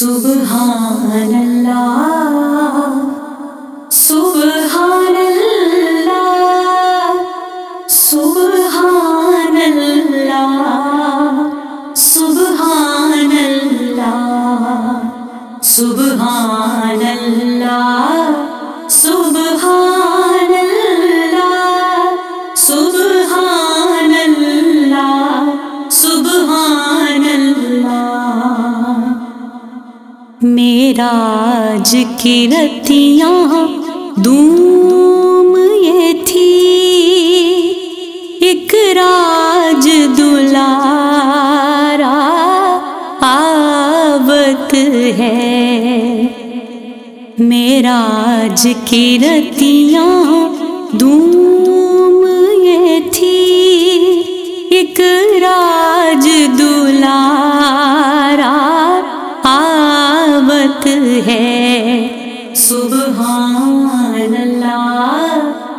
سبحان اللہ سبحان اللہ سبحان اللہ سبحان اللہ سبحان اللہ میراج کی رتیاں دوم یہ تھی۔ ایک راج دلارا آوت ہے۔ میراج کی رتیاں دوم سبحان اللہ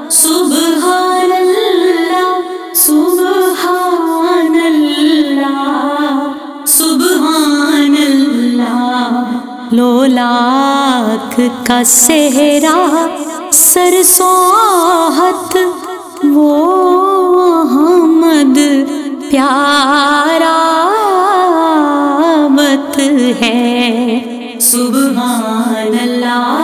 سبحان اللہ سبحان اللہ سبحان اللہ لولاک کا صحرا، سرسوہت، وہ احمد۔ پیارا مت ہے۔ سبحان اللہ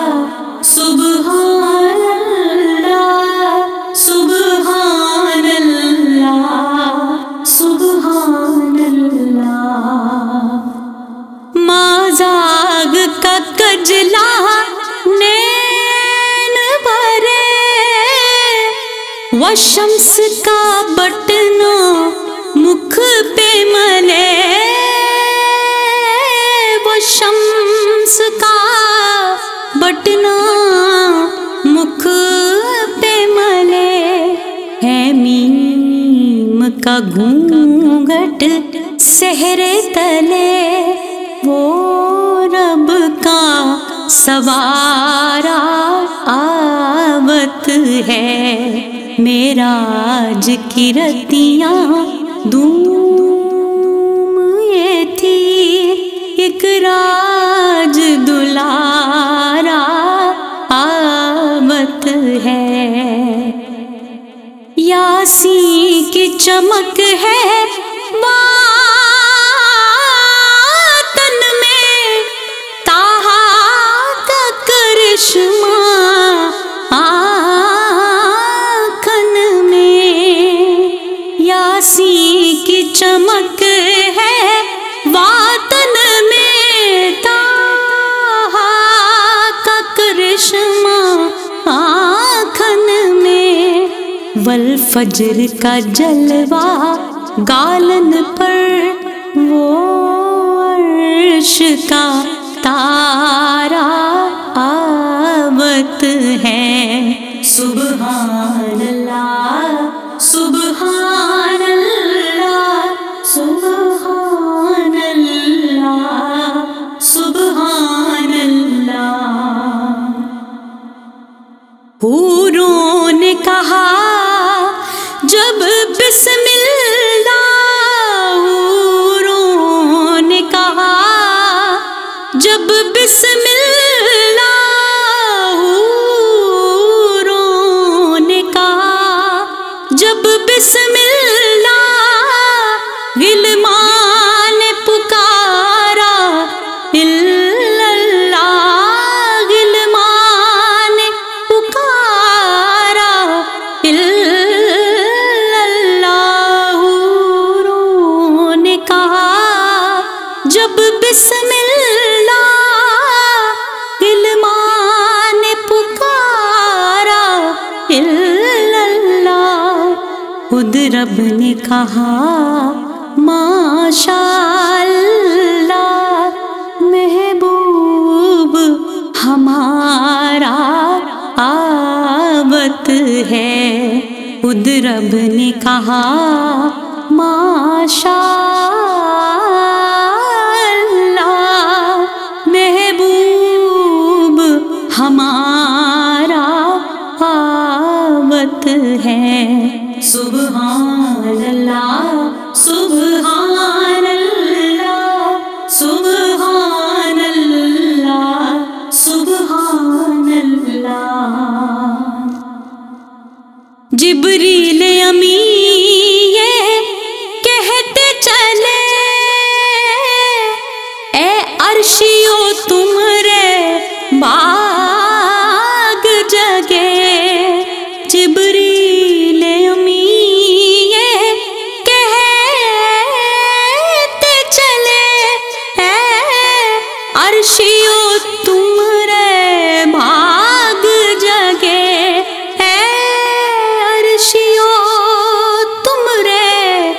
وہ شمس کا بٹنا مکھ پہ ملے۔ وہ شمس کا بٹنا مکھ پہ ملے۔ ہے میم کا گھونگٹ سہرے تلے۔ وہ رب کا سوارا آوت ہے۔ میرا آج کی رتیاں دوم یہ تھی ایک راج دلارا آمت ہے۔ یاسی کی چمک ہے والفجر کا جلوہ گالن پر وہ عرش کا تارا آوت ہے۔ بسم اللہ غلمان پکارا اللہ غلمان پکارا الا اللہ حوروں نے کہا جب بسم خود رب نے کہا ماشاء اللہ محبوب ہمارا آبت ہے۔ خود رب نے کہا ماشاء باغ جگے، جبریل امی کہتے چلے، اے عرشیو تم رے باغ جگے، اے عرشیو تم رے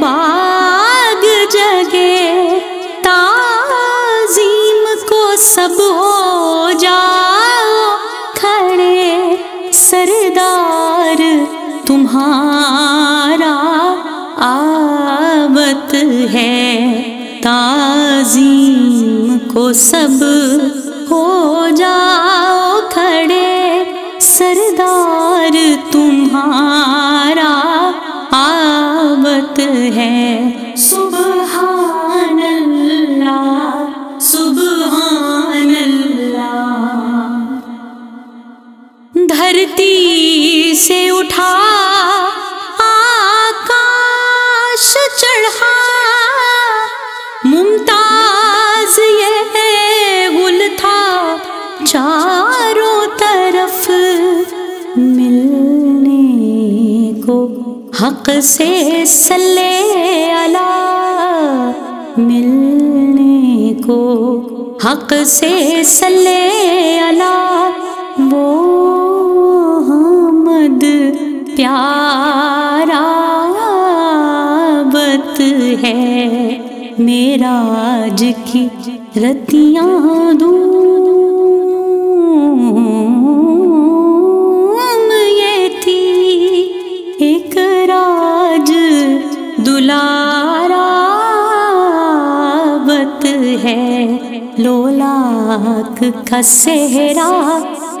باغ جگے، تعظیم کو سب ہو کو سب ہو جاؤ کھڑے سردار تمہارا آوت ہے۔ حق سے سلے اللہ ملنے کو، حق سے سلے اللہ وہ حمد پیارا بت ہے۔ میرا آج کی رتیاں دوں ہے لولاک کا سہرا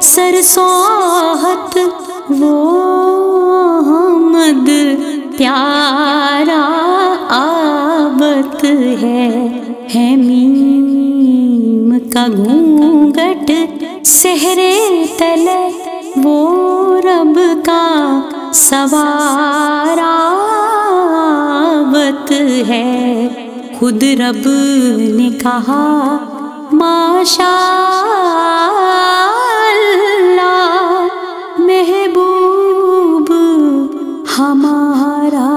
سر سوہت وہ حمد پیارا آبت ہے ہے میم کا گھونگٹ سہرے تلے وہ رب کا سوارا بت ہے۔ خود رب نے کہا ماشا اللہ محبوب ہمارا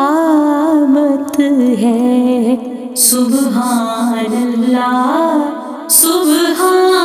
آبت ہے۔ سبحان اللہ سبحان